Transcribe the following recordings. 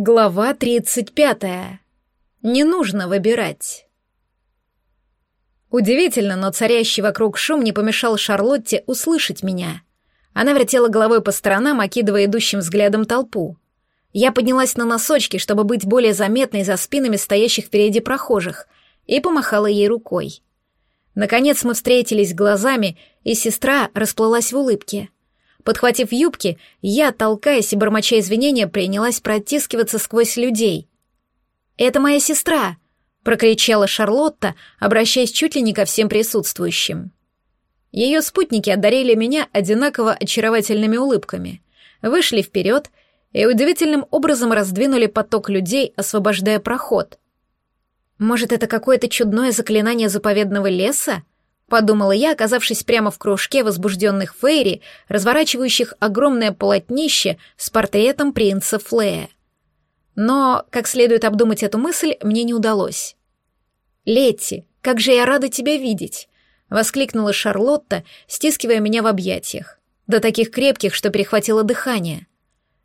Глава 35. Не нужно выбирать. Удивительно, но царящий вокруг шум не помешал Шарлотте услышать меня. Она вертела головой по сторонам, окидывая идущим взглядом толпу. Я поднялась на носочки, чтобы быть более заметной за спинами стоящих впереди прохожих, и помахала ей рукой. Наконец мы встретились глазами, и сестра расплылась в улыбке — Подхватив юбки, я, толкаясь и бормоча извинения, принялась протискиваться сквозь людей. «Это моя сестра!» — прокричала Шарлотта, обращаясь чуть ли не ко всем присутствующим. Ее спутники одарили меня одинаково очаровательными улыбками, вышли вперед и удивительным образом раздвинули поток людей, освобождая проход. Может, это какое-то чудное заклинание заповедного леса? Подумала я, оказавшись прямо в кружке возбужденных фейри, разворачивающих огромное полотнище с портретом принца Флея. Но, как следует обдумать эту мысль, мне не удалось. «Летти, как же я рада тебя видеть!» — воскликнула Шарлотта, стискивая меня в объятиях, до таких крепких, что перехватило дыхание.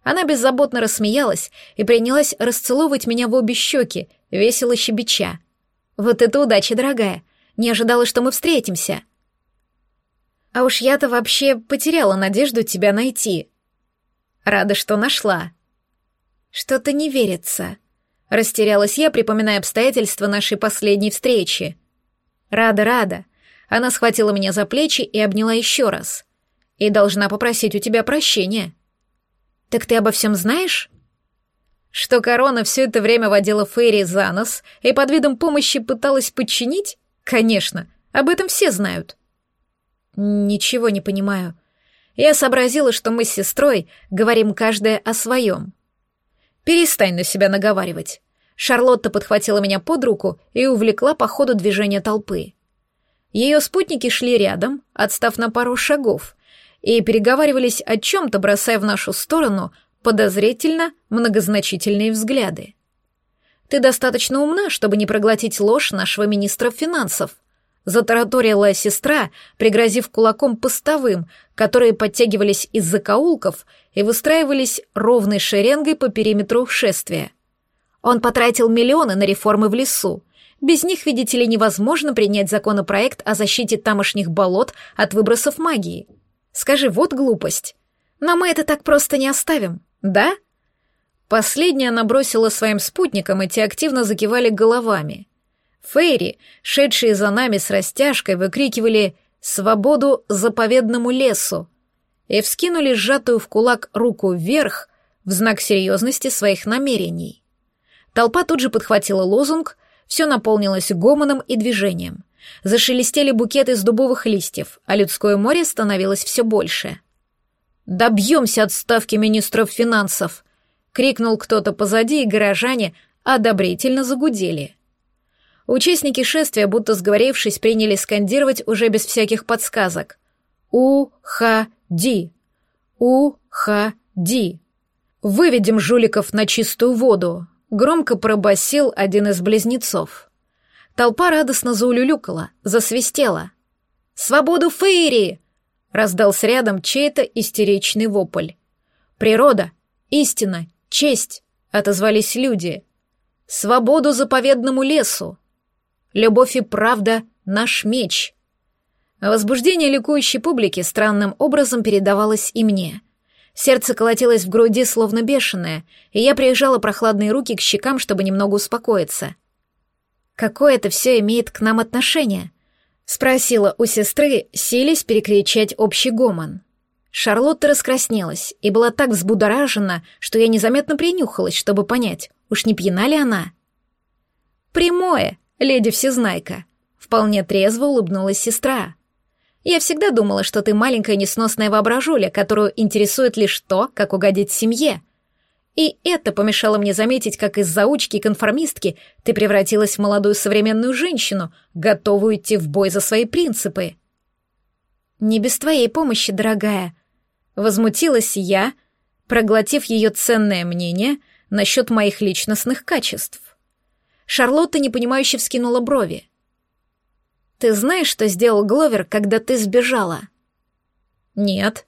Она беззаботно рассмеялась и принялась расцеловывать меня в обе щеки, весело щебеча. «Вот это удача, дорогая! Не ожидала, что мы встретимся. А уж я-то вообще потеряла надежду тебя найти. Рада, что нашла. Что-то не верится. Растерялась я, припоминая обстоятельства нашей последней встречи. Рада, рада. Она схватила меня за плечи и обняла еще раз. И должна попросить у тебя прощения. Так ты обо всем знаешь? Что корона все это время водила Фейри за нос и под видом помощи пыталась подчинить? Конечно, об этом все знают. Ничего не понимаю. Я сообразила, что мы с сестрой говорим каждая о своем. Перестань на себя наговаривать. Шарлотта подхватила меня под руку и увлекла по ходу движения толпы. Ее спутники шли рядом, отстав на пару шагов, и переговаривались о чем-то, бросая в нашу сторону подозрительно многозначительные взгляды. Ты достаточно умна, чтобы не проглотить ложь нашего министра финансов. Затараторила сестра, пригрозив кулаком постовым, которые подтягивались из закоулков и выстраивались ровной шеренгой по периметру шествия. Он потратил миллионы на реформы в лесу. Без них, видите ли, невозможно принять законопроект о защите тамошних болот от выбросов магии. Скажи, вот глупость. Но мы это так просто не оставим, да? Последняя она бросила своим спутникам, и те активно закивали головами. Фейри, шедшие за нами с растяжкой, выкрикивали «Свободу заповедному лесу!» и вскинули сжатую в кулак руку вверх в знак серьезности своих намерений. Толпа тут же подхватила лозунг, все наполнилось гомоном и движением. Зашелестели букеты из дубовых листьев, а людское море становилось все больше. «Добьемся отставки министров финансов!» Крикнул кто-то позади, и горожане одобрительно загудели. Участники шествия, будто сговорившись, приняли скандировать уже без всяких подсказок. «У-ха-ди! У-ха-ди! Выведем жуликов на чистую воду!» — громко пробасил один из близнецов. Толпа радостно заулюлюкала, засвистела. «Свободу Фейри!» — раздался рядом чей-то истеричный вопль. «Природа, истина, Честь, отозвались люди. Свободу заповедному лесу. Любовь и правда — наш меч. Возбуждение ликующей публики странным образом передавалось и мне. Сердце колотилось в груди, словно бешеное, и я приезжала прохладные руки к щекам, чтобы немного успокоиться. «Какое это все имеет к нам отношение?» — спросила у сестры, силясь перекричать общий гомон. Шарлотта раскраснелась и была так взбудоражена, что я незаметно принюхалась, чтобы понять, уж не пьяна ли она. «Прямое, леди Всезнайка», — вполне трезво улыбнулась сестра. «Я всегда думала, что ты маленькая несносная воображуля, которую интересует лишь то, как угодить семье. И это помешало мне заметить, как из заучки и конформистки ты превратилась в молодую современную женщину, готовую идти в бой за свои принципы». «Не без твоей помощи, дорогая», Возмутилась я, проглотив ее ценное мнение насчет моих личностных качеств. Шарлотта непонимающе вскинула брови. «Ты знаешь, что сделал Гловер, когда ты сбежала?» «Нет».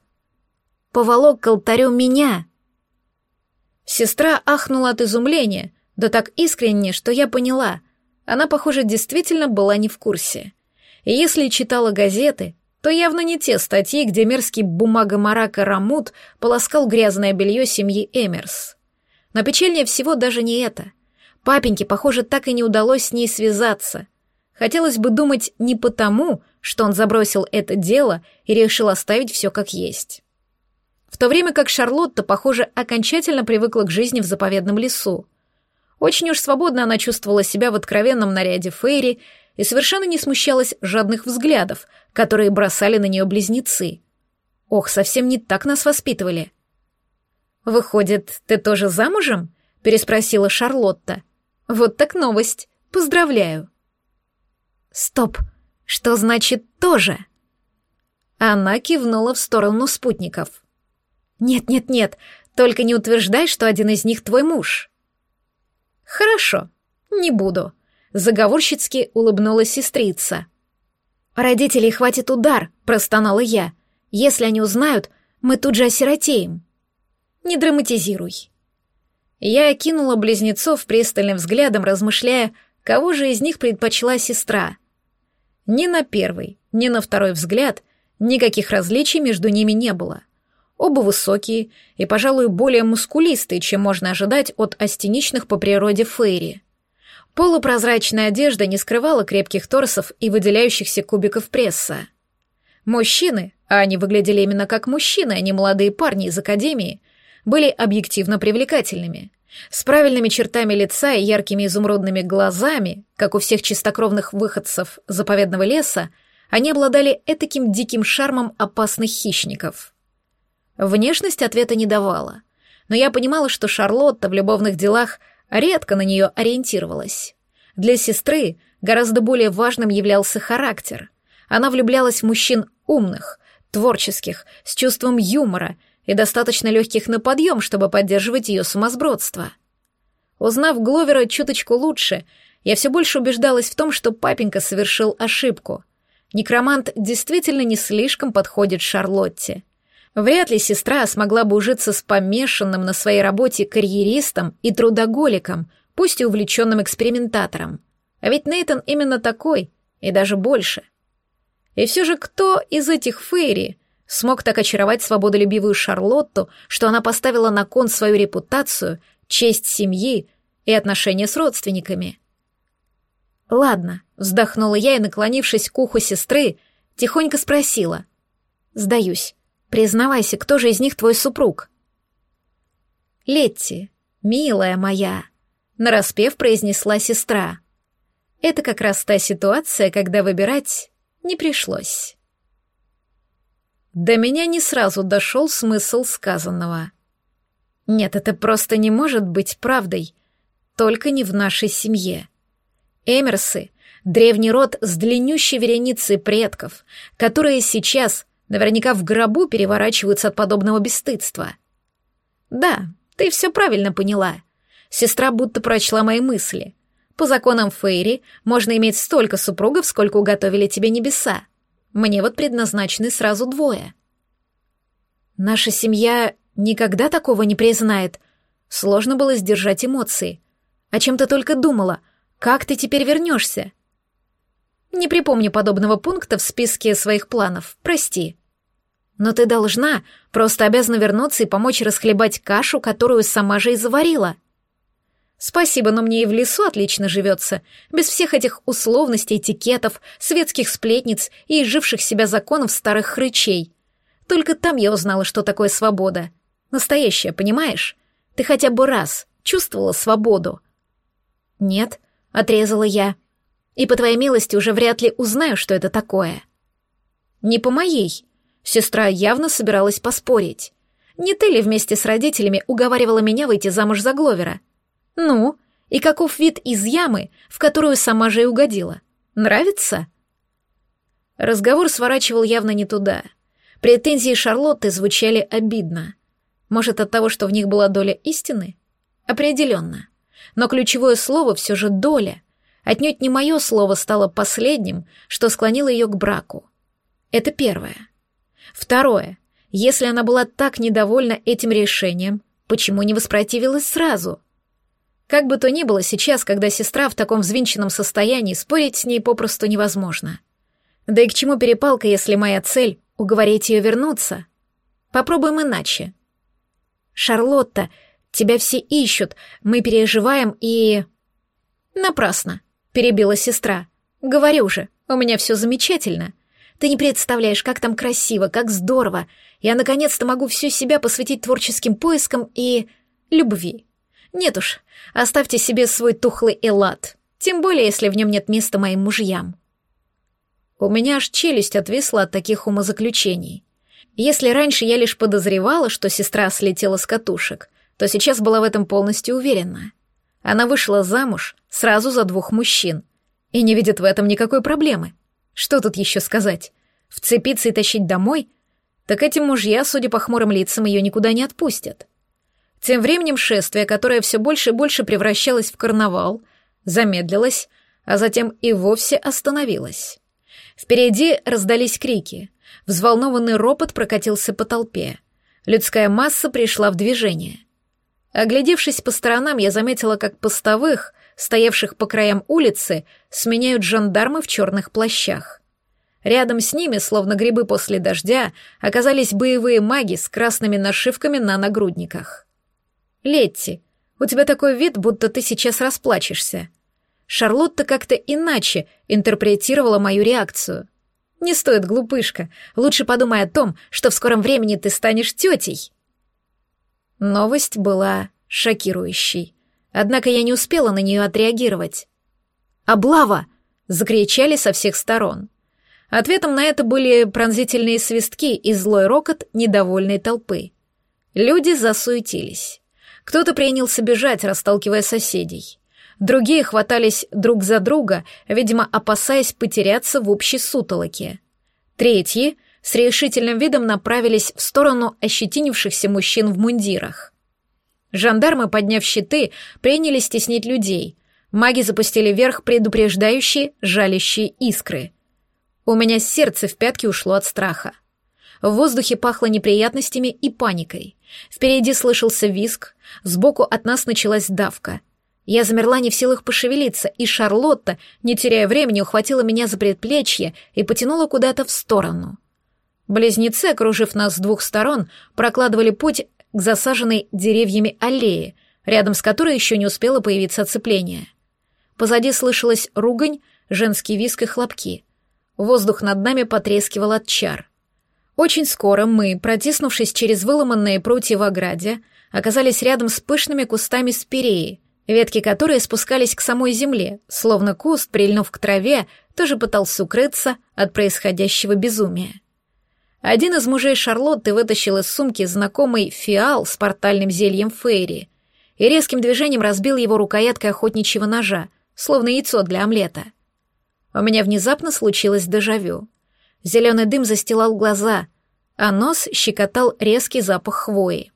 «Поволок к алтарю меня». Сестра ахнула от изумления, да так искренне, что я поняла. Она, похоже, действительно была не в курсе. И если читала газеты, то явно не те статьи, где мерзкий бумагомарака Рамут полоскал грязное белье семьи Эмерс. Но печальнее всего даже не это. Папеньке, похоже, так и не удалось с ней связаться. Хотелось бы думать не потому, что он забросил это дело и решил оставить все как есть. В то время как Шарлотта, похоже, окончательно привыкла к жизни в заповедном лесу. Очень уж свободно она чувствовала себя в откровенном наряде Фейри и совершенно не смущалась жадных взглядов, которые бросали на нее близнецы. Ох, совсем не так нас воспитывали. «Выходит, ты тоже замужем?» — переспросила Шарлотта. «Вот так новость. Поздравляю». «Стоп! Что значит «тоже»?» Она кивнула в сторону спутников. «Нет-нет-нет, только не утверждай, что один из них твой муж». «Хорошо, не буду», — заговорщицки улыбнулась сестрица. «Родителей хватит удар», — простонала я. «Если они узнают, мы тут же осиротеем». «Не драматизируй». Я окинула близнецов пристальным взглядом, размышляя, кого же из них предпочла сестра. Ни на первый, ни на второй взгляд никаких различий между ними не было. Оба высокие и, пожалуй, более мускулистые, чем можно ожидать от астеничных по природе фейри. Полупрозрачная одежда не скрывала крепких торсов и выделяющихся кубиков пресса. Мужчины, а они выглядели именно как мужчины, а не молодые парни из академии, были объективно привлекательными. С правильными чертами лица и яркими изумрудными глазами, как у всех чистокровных выходцев заповедного леса, они обладали этаким диким шармом опасных хищников — Внешность ответа не давала, но я понимала, что Шарлотта в любовных делах редко на нее ориентировалась. Для сестры гораздо более важным являлся характер. Она влюблялась в мужчин умных, творческих, с чувством юмора и достаточно легких на подъем, чтобы поддерживать ее сумасбродство. Узнав Гловера чуточку лучше, я все больше убеждалась в том, что папенька совершил ошибку. Некромант действительно не слишком подходит Шарлотте — Вряд ли сестра смогла бы ужиться с помешанным на своей работе карьеристом и трудоголиком, пусть и увлеченным экспериментатором. А ведь Нейтон именно такой, и даже больше. И все же кто из этих фейри смог так очаровать свободолюбивую Шарлотту, что она поставила на кон свою репутацию, честь семьи и отношения с родственниками? «Ладно», — вздохнула я и, наклонившись к уху сестры, тихонько спросила. «Сдаюсь. Признавайся, кто же из них твой супруг?» «Летти, милая моя», — нараспев произнесла сестра. «Это как раз та ситуация, когда выбирать не пришлось». До меня не сразу дошел смысл сказанного. Нет, это просто не может быть правдой, только не в нашей семье. Эмерсы — древний род с длиннющей вереницей предков, которые сейчас Наверняка в гробу переворачиваются от подобного бесстыдства. Да, ты все правильно поняла. Сестра будто прочла мои мысли. По законам Фейри можно иметь столько супругов, сколько уготовили тебе небеса. Мне вот предназначены сразу двое. Наша семья никогда такого не признает. Сложно было сдержать эмоции. О чем ты только думала? Как ты теперь вернешься? Не припомню подобного пункта в списке своих планов, прости. Но ты должна, просто обязана вернуться и помочь расхлебать кашу, которую сама же и заварила. Спасибо, но мне и в лесу отлично живется, без всех этих условностей, этикетов, светских сплетниц и изживших себя законов старых хрычей. Только там я узнала, что такое свобода. Настоящая, понимаешь? Ты хотя бы раз чувствовала свободу? Нет, отрезала я и по твоей милости уже вряд ли узнаю, что это такое. Не по моей. Сестра явно собиралась поспорить. Не ты ли вместе с родителями уговаривала меня выйти замуж за Гловера? Ну, и каков вид из ямы, в которую сама же и угодила? Нравится? Разговор сворачивал явно не туда. Претензии Шарлотты звучали обидно. Может, от того, что в них была доля истины? Определенно. Но ключевое слово все же доля. Отнюдь не мое слово стало последним, что склонило ее к браку. Это первое. Второе. Если она была так недовольна этим решением, Почему не воспротивилась сразу? Как бы то ни было, сейчас, когда сестра в таком взвинченном состоянии, спорить с ней попросту невозможно. Да и к чему перепалка, если моя цель — уговорить ее вернуться? Попробуем иначе. «Шарлотта, тебя все ищут, мы переживаем и...» «Напрасно», — перебила сестра. «Говорю же, у меня все замечательно. Ты не представляешь, как там красиво, как здорово. Я наконец-то могу всю себя посвятить творческим поискам и... любви. Нет уж, оставьте себе свой тухлый элат, тем более, если в нем нет места моим мужьям». У меня аж челюсть отвисла от таких умозаключений. Если раньше я лишь подозревала, что сестра слетела с катушек, то сейчас была в этом полностью уверена. Она вышла замуж сразу за двух мужчин и не видит в этом никакой проблемы. Что тут еще сказать? Вцепиться и тащить домой? Так эти мужья, судя по хмурым лицам, ее никуда не отпустят. Тем временем шествие, которое все больше и больше превращалось в карнавал, замедлилось, а затем и вовсе остановилось. Впереди раздались крики. Взволнованный ропот прокатился по толпе. Людская масса пришла в движение. Оглядевшись по сторонам, я заметила, как постовых, стоявших по краям улицы, сменяют жандармы в черных плащах. Рядом с ними, словно грибы после дождя, оказались боевые маги с красными нашивками на нагрудниках. «Летти, у тебя такой вид, будто ты сейчас расплачешься», Шарлотта как-то иначе интерпретировала мою реакцию. «Не стоит, глупышка. Лучше подумай о том, что в скором времени ты станешь тетей». Новость была шокирующей. Однако я не успела на нее отреагировать. «Облава!» — закричали со всех сторон. Ответом на это были пронзительные свистки и злой рокот недовольной толпы. Люди засуетились. Кто-то принялся бежать, расталкивая соседей. Другие хватались друг за друга, видимо, опасаясь потеряться в общей сутолоке. Третьи с решительным видом направились в сторону ощетинившихся мужчин в мундирах. Жандармы, подняв щиты, принялись стеснить людей. Маги запустили вверх предупреждающие, жалящие искры. У меня сердце в пятки ушло от страха. В воздухе пахло неприятностями и паникой. Впереди слышался визг, сбоку от нас началась давка — я замерла не в силах пошевелиться, и Шарлотта, не теряя времени, ухватила меня за предплечье и потянула куда-то в сторону. Близнецы, окружив нас с двух сторон, прокладывали путь к засаженной деревьями аллее, рядом с которой еще не успело появиться оцепление. Позади слышалась ругань, женский виск и хлопки. Воздух над нами потрескивал от чар. Очень скоро мы, протиснувшись через выломанные прутья в ограде, оказались рядом с пышными кустами спиреи — ветки которой спускались к самой земле, словно куст, прильнув к траве, тоже пытался укрыться от происходящего безумия. Один из мужей Шарлотты вытащил из сумки знакомый фиал с портальным зельем Фейри и резким движением разбил его рукояткой охотничьего ножа, словно яйцо для омлета. У меня внезапно случилось дежавю. Зеленый дым застилал глаза, а нос щекотал резкий запах хвои.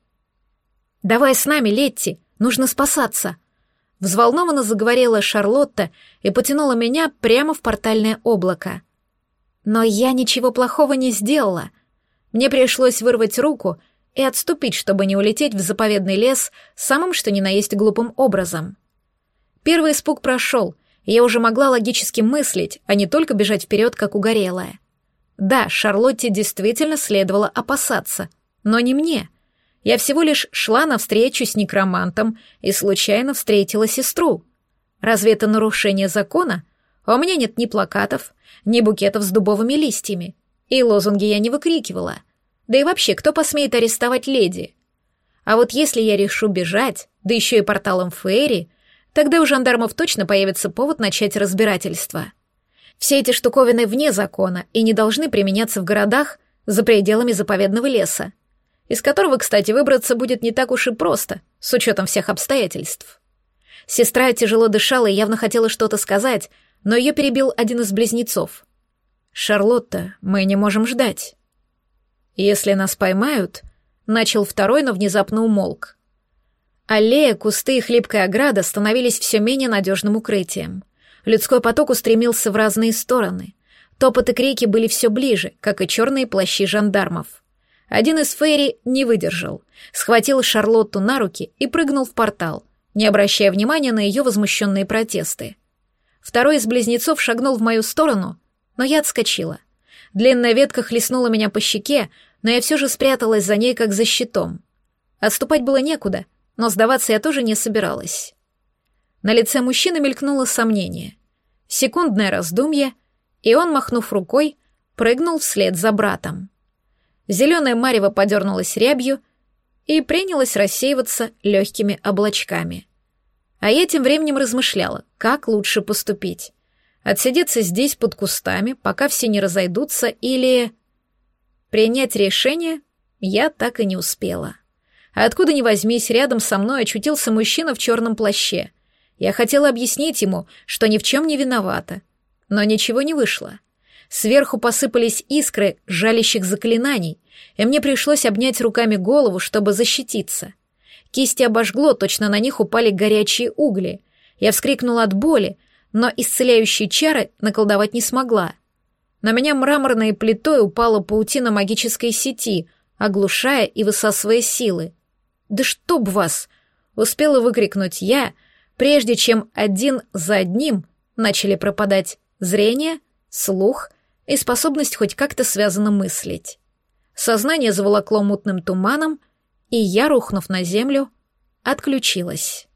«Давай с нами, Летти, нужно спасаться!» Взволнованно заговорила Шарлотта и потянула меня прямо в портальное облако. Но я ничего плохого не сделала. Мне пришлось вырвать руку и отступить, чтобы не улететь в заповедный лес самым что ни на есть глупым образом. Первый испуг прошел, и я уже могла логически мыслить, а не только бежать вперед, как угорелая. Да, Шарлотте действительно следовало опасаться, но не мне — я всего лишь шла навстречу с некромантом и случайно встретила сестру. Разве это нарушение закона? А у меня нет ни плакатов, ни букетов с дубовыми листьями. И лозунги я не выкрикивала. Да и вообще, кто посмеет арестовать леди? А вот если я решу бежать, да еще и порталом Фейри, тогда у жандармов точно появится повод начать разбирательство. Все эти штуковины вне закона и не должны применяться в городах за пределами заповедного леса из которого, кстати, выбраться будет не так уж и просто, с учетом всех обстоятельств. Сестра тяжело дышала и явно хотела что-то сказать, но ее перебил один из близнецов. «Шарлотта, мы не можем ждать». «Если нас поймают», — начал второй, но внезапно умолк. Аллея, кусты и хлипкая ограда становились все менее надежным укрытием. Людской поток устремился в разные стороны. Топот и крики были все ближе, как и черные плащи жандармов. Один из фейри не выдержал, схватил Шарлотту на руки и прыгнул в портал, не обращая внимания на ее возмущенные протесты. Второй из близнецов шагнул в мою сторону, но я отскочила. Длинная ветка хлестнула меня по щеке, но я все же спряталась за ней, как за щитом. Отступать было некуда, но сдаваться я тоже не собиралась. На лице мужчины мелькнуло сомнение. Секундное раздумье, и он, махнув рукой, прыгнул вслед за братом. Зеленая марево подернулась рябью и принялась рассеиваться легкими облачками. А я тем временем размышляла, как лучше поступить. Отсидеться здесь под кустами, пока все не разойдутся, или... Принять решение я так и не успела. А откуда ни возьмись, рядом со мной очутился мужчина в черном плаще. Я хотела объяснить ему, что ни в чем не виновата, но ничего не вышло. Сверху посыпались искры жалящих заклинаний, и мне пришлось обнять руками голову, чтобы защититься. Кисти обожгло, точно на них упали горячие угли. Я вскрикнула от боли, но исцеляющие чары наколдовать не смогла. На меня мраморной плитой упала паутина магической сети, оглушая и высасывая силы. «Да чтоб вас!» — успела выкрикнуть я, прежде чем один за одним начали пропадать зрение, слух и способность хоть как-то связано мыслить. Сознание заволокло мутным туманом, и я, рухнув на землю, отключилась.